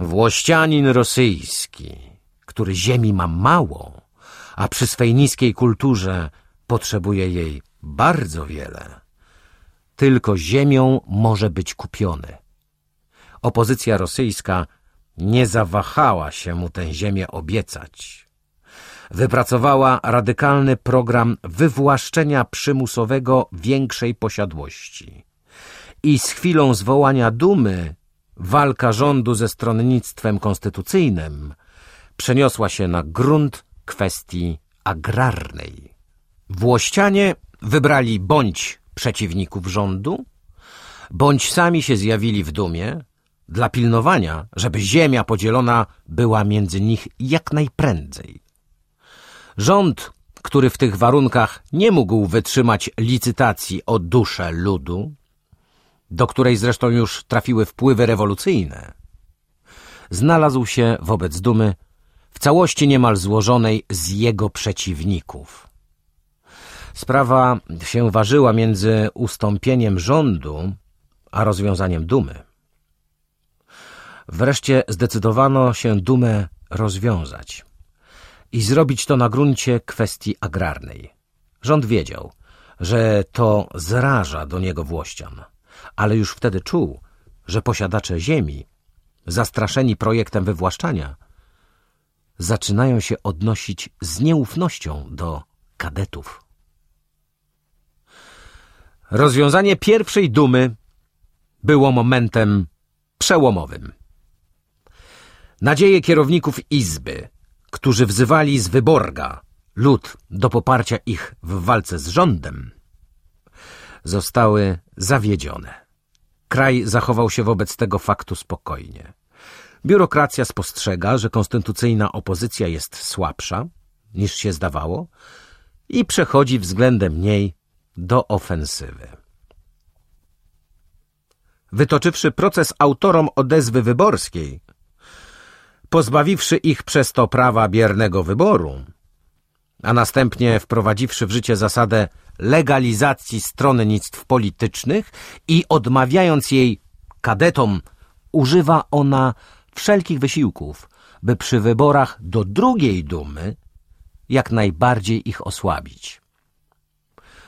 Włościanin rosyjski, który ziemi ma mało, a przy swej niskiej kulturze potrzebuje jej bardzo wiele, tylko ziemią może być kupiony. Opozycja rosyjska nie zawahała się mu tę ziemię obiecać. Wypracowała radykalny program wywłaszczenia przymusowego większej posiadłości. I z chwilą zwołania dumy walka rządu ze stronnictwem konstytucyjnym przeniosła się na grunt kwestii agrarnej. Włościanie wybrali bądź przeciwników rządu, bądź sami się zjawili w dumie dla pilnowania, żeby ziemia podzielona była między nich jak najprędzej. Rząd, który w tych warunkach nie mógł wytrzymać licytacji o duszę ludu, do której zresztą już trafiły wpływy rewolucyjne, znalazł się wobec dumy w całości niemal złożonej z jego przeciwników. Sprawa się ważyła między ustąpieniem rządu a rozwiązaniem dumy. Wreszcie zdecydowano się dumę rozwiązać i zrobić to na gruncie kwestii agrarnej. Rząd wiedział, że to zraża do niego Włościan, ale już wtedy czuł, że posiadacze ziemi, zastraszeni projektem wywłaszczania, zaczynają się odnosić z nieufnością do kadetów. Rozwiązanie pierwszej dumy było momentem przełomowym. Nadzieje kierowników Izby, którzy wzywali z Wyborga lud do poparcia ich w walce z rządem, zostały zawiedzione. Kraj zachował się wobec tego faktu spokojnie. Biurokracja spostrzega, że konstytucyjna opozycja jest słabsza niż się zdawało i przechodzi względem niej do ofensywy. Wytoczywszy proces autorom odezwy wyborskiej, pozbawiwszy ich przez to prawa biernego wyboru, a następnie wprowadziwszy w życie zasadę legalizacji stronnictw politycznych i odmawiając jej kadetom, używa ona wszelkich wysiłków, by przy wyborach do drugiej dumy jak najbardziej ich osłabić.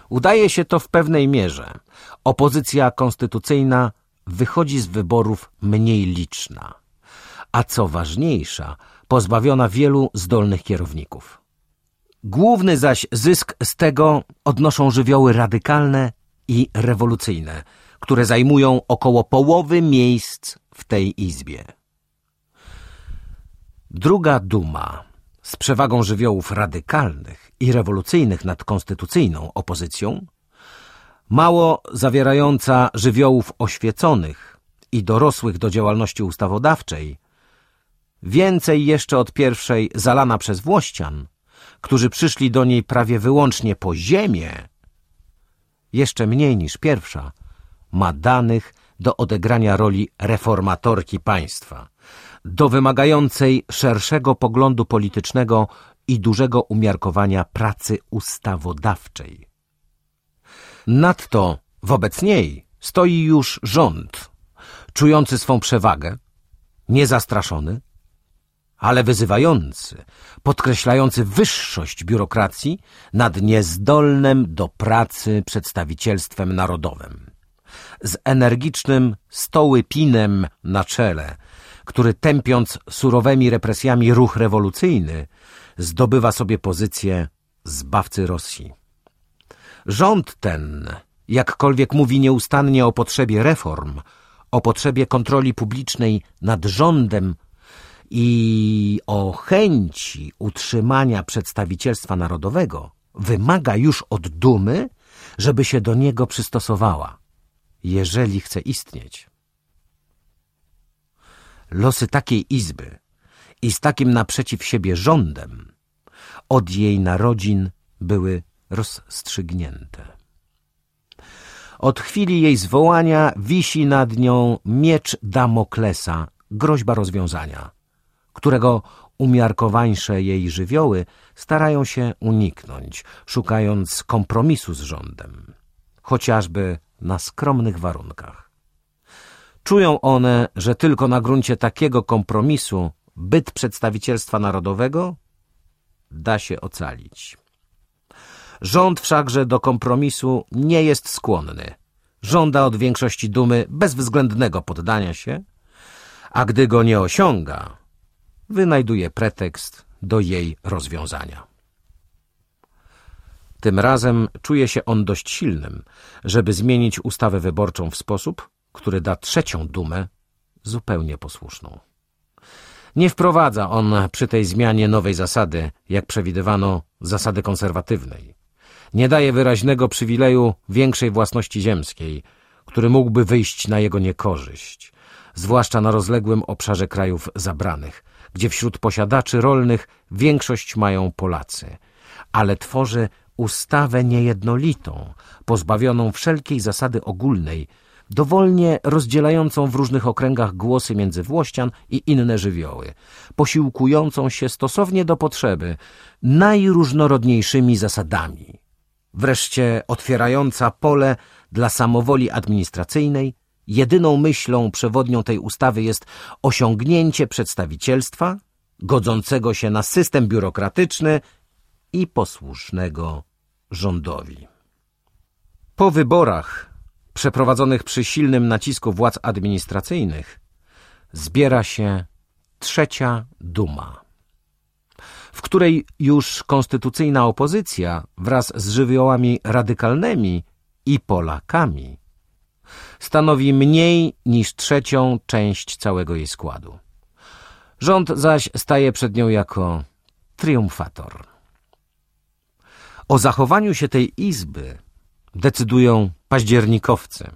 Udaje się to w pewnej mierze. Opozycja konstytucyjna wychodzi z wyborów mniej liczna, a co ważniejsza, pozbawiona wielu zdolnych kierowników. Główny zaś zysk z tego odnoszą żywioły radykalne i rewolucyjne, które zajmują około połowy miejsc w tej izbie. Druga duma z przewagą żywiołów radykalnych i rewolucyjnych nad konstytucyjną opozycją, mało zawierająca żywiołów oświeconych i dorosłych do działalności ustawodawczej, więcej jeszcze od pierwszej zalana przez Włościan, którzy przyszli do niej prawie wyłącznie po ziemię, jeszcze mniej niż pierwsza, ma danych do odegrania roli reformatorki państwa, do wymagającej szerszego poglądu politycznego i dużego umiarkowania pracy ustawodawczej. Nadto wobec niej stoi już rząd, czujący swą przewagę, niezastraszony, ale wyzywający, podkreślający wyższość biurokracji nad niezdolnym do pracy przedstawicielstwem narodowym. Z energicznym stołypinem na czele, który tępiąc surowymi represjami ruch rewolucyjny, zdobywa sobie pozycję zbawcy Rosji. Rząd ten, jakkolwiek mówi nieustannie o potrzebie reform, o potrzebie kontroli publicznej nad rządem i o chęci utrzymania przedstawicielstwa narodowego, wymaga już od dumy, żeby się do niego przystosowała, jeżeli chce istnieć. Losy takiej izby i z takim naprzeciw siebie rządem od jej narodzin były rozstrzygnięte. Od chwili jej zwołania wisi nad nią miecz Damoklesa, groźba rozwiązania, którego umiarkowańsze jej żywioły starają się uniknąć, szukając kompromisu z rządem, chociażby na skromnych warunkach. Czują one, że tylko na gruncie takiego kompromisu byt przedstawicielstwa narodowego da się ocalić. Rząd wszakże do kompromisu nie jest skłonny. Żąda od większości dumy bezwzględnego poddania się, a gdy go nie osiąga, wynajduje pretekst do jej rozwiązania. Tym razem czuje się on dość silnym, żeby zmienić ustawę wyborczą w sposób, który da trzecią dumę zupełnie posłuszną. Nie wprowadza on przy tej zmianie nowej zasady, jak przewidywano, zasady konserwatywnej. Nie daje wyraźnego przywileju większej własności ziemskiej, który mógłby wyjść na jego niekorzyść, zwłaszcza na rozległym obszarze krajów zabranych, gdzie wśród posiadaczy rolnych większość mają Polacy, ale tworzy ustawę niejednolitą, pozbawioną wszelkiej zasady ogólnej, dowolnie rozdzielającą w różnych okręgach głosy między Włościan i inne żywioły, posiłkującą się stosownie do potrzeby najróżnorodniejszymi zasadami, wreszcie otwierająca pole dla samowoli administracyjnej, jedyną myślą przewodnią tej ustawy jest osiągnięcie przedstawicielstwa godzącego się na system biurokratyczny i posłusznego rządowi. Po wyborach przeprowadzonych przy silnym nacisku władz administracyjnych zbiera się trzecia duma, w której już konstytucyjna opozycja wraz z żywiołami radykalnymi i Polakami stanowi mniej niż trzecią część całego jej składu. Rząd zaś staje przed nią jako triumfator. O zachowaniu się tej izby decydują październikowcy,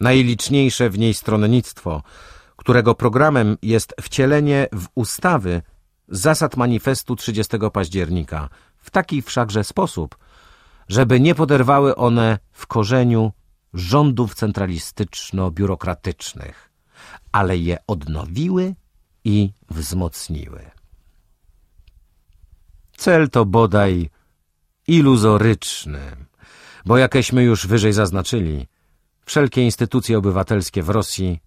najliczniejsze w niej stronnictwo, którego programem jest wcielenie w ustawy zasad manifestu 30 października w taki wszakże sposób, żeby nie poderwały one w korzeniu rządów centralistyczno-biurokratycznych, ale je odnowiły i wzmocniły. Cel to bodaj iluzoryczny, bo jakeśmy już wyżej zaznaczyli, wszelkie instytucje obywatelskie w Rosji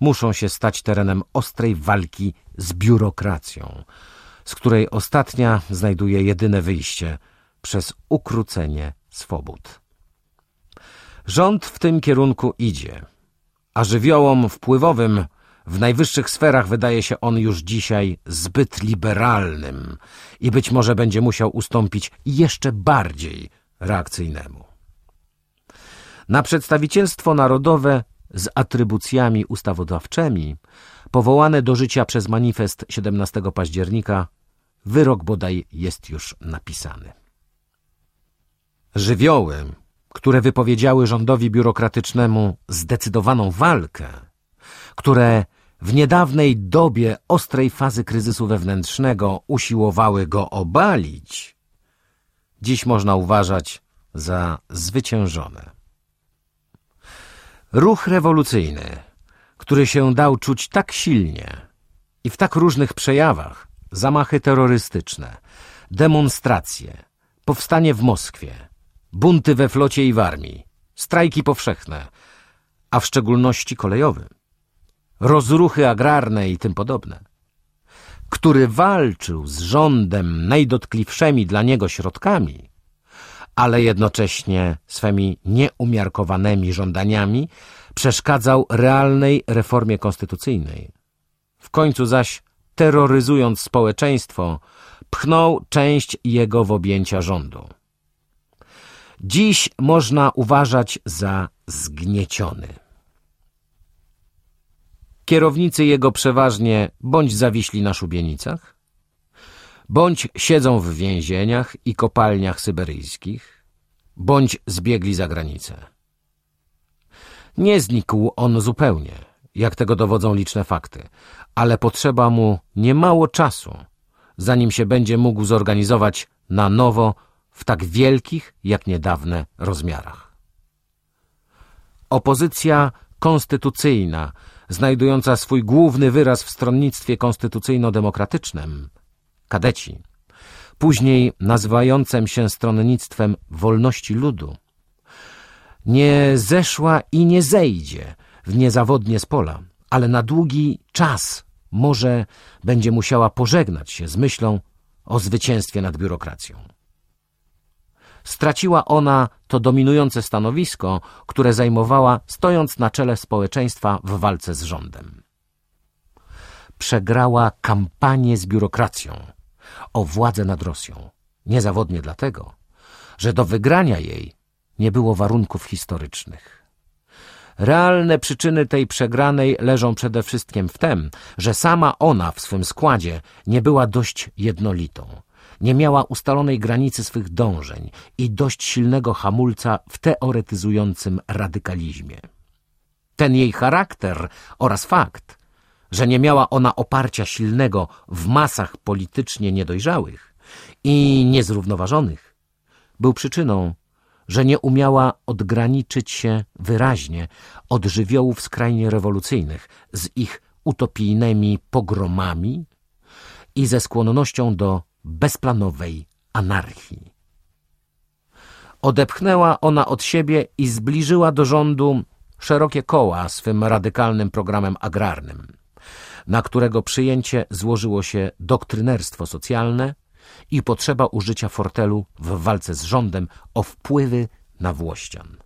muszą się stać terenem ostrej walki z biurokracją, z której ostatnia znajduje jedyne wyjście przez ukrócenie swobód. Rząd w tym kierunku idzie, a żywiołom wpływowym w najwyższych sferach wydaje się on już dzisiaj zbyt liberalnym i być może będzie musiał ustąpić jeszcze bardziej reakcyjnemu. Na przedstawicielstwo narodowe z atrybucjami ustawodawczymi, powołane do życia przez manifest 17 października, wyrok bodaj jest już napisany. Żywioły, które wypowiedziały rządowi biurokratycznemu zdecydowaną walkę, które w niedawnej dobie ostrej fazy kryzysu wewnętrznego usiłowały go obalić, dziś można uważać za zwyciężone. Ruch rewolucyjny, który się dał czuć tak silnie i w tak różnych przejawach, zamachy terrorystyczne, demonstracje, powstanie w Moskwie, bunty we flocie i w armii, strajki powszechne, a w szczególności kolejowy, rozruchy agrarne i tym podobne, który walczył z rządem najdotkliwszymi dla niego środkami, ale jednocześnie swymi nieumiarkowanymi żądaniami przeszkadzał realnej reformie konstytucyjnej. W końcu zaś, terroryzując społeczeństwo, pchnął część jego w objęcia rządu. Dziś można uważać za zgnieciony. Kierownicy jego przeważnie bądź zawiśli na szubienicach, bądź siedzą w więzieniach i kopalniach syberyjskich, bądź zbiegli za granicę. Nie znikł on zupełnie, jak tego dowodzą liczne fakty, ale potrzeba mu niemało czasu, zanim się będzie mógł zorganizować na nowo w tak wielkich jak niedawne rozmiarach. Opozycja konstytucyjna, znajdująca swój główny wyraz w stronnictwie konstytucyjno-demokratycznym, kadeci, później nazywającym się stronnictwem wolności ludu, nie zeszła i nie zejdzie w niezawodnie z pola, ale na długi czas może będzie musiała pożegnać się z myślą o zwycięstwie nad biurokracją. Straciła ona to dominujące stanowisko, które zajmowała stojąc na czele społeczeństwa w walce z rządem. Przegrała kampanię z biurokracją o władzę nad Rosją. Niezawodnie dlatego, że do wygrania jej nie było warunków historycznych. Realne przyczyny tej przegranej leżą przede wszystkim w tym, że sama ona w swym składzie nie była dość jednolitą. Nie miała ustalonej granicy swych dążeń i dość silnego hamulca w teoretyzującym radykalizmie. Ten jej charakter oraz fakt, że nie miała ona oparcia silnego w masach politycznie niedojrzałych i niezrównoważonych, był przyczyną że nie umiała odgraniczyć się wyraźnie od żywiołów skrajnie rewolucyjnych z ich utopijnymi pogromami i ze skłonnością do bezplanowej anarchii. Odepchnęła ona od siebie i zbliżyła do rządu szerokie koła swym radykalnym programem agrarnym, na którego przyjęcie złożyło się doktrynerstwo socjalne, i potrzeba użycia fortelu w walce z rządem o wpływy na Włościan.